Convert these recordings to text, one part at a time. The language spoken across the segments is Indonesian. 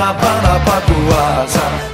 Havana, Havana, Papuasa.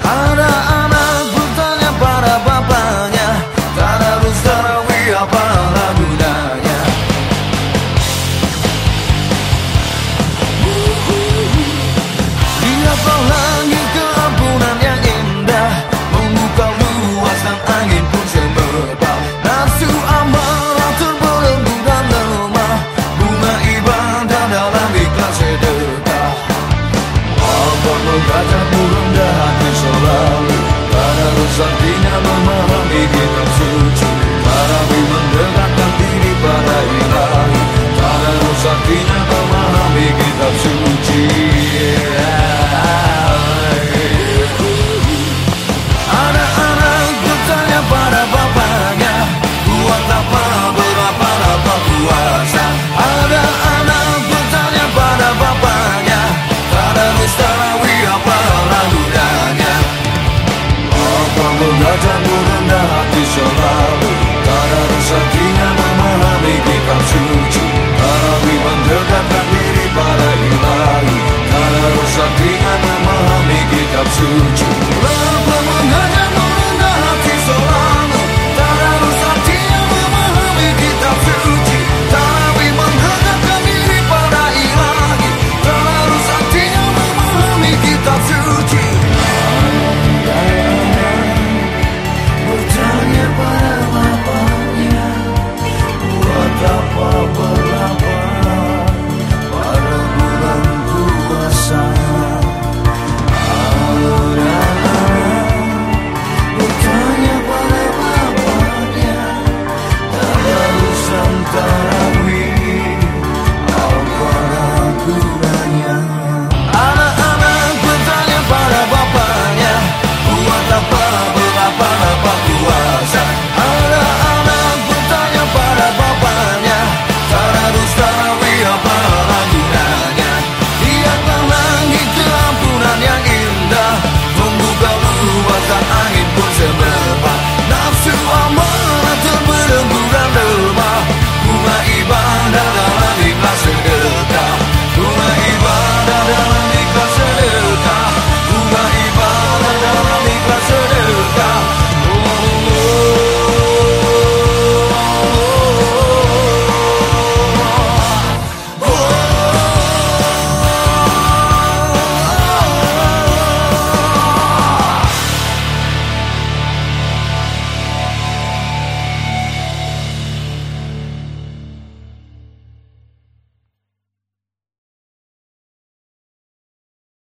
padamu rendah hati selalu Karena rezekinya memahami kitab suci Karawi mendekatkan diri pada ilahi Karena rezekinya memahami kitab suci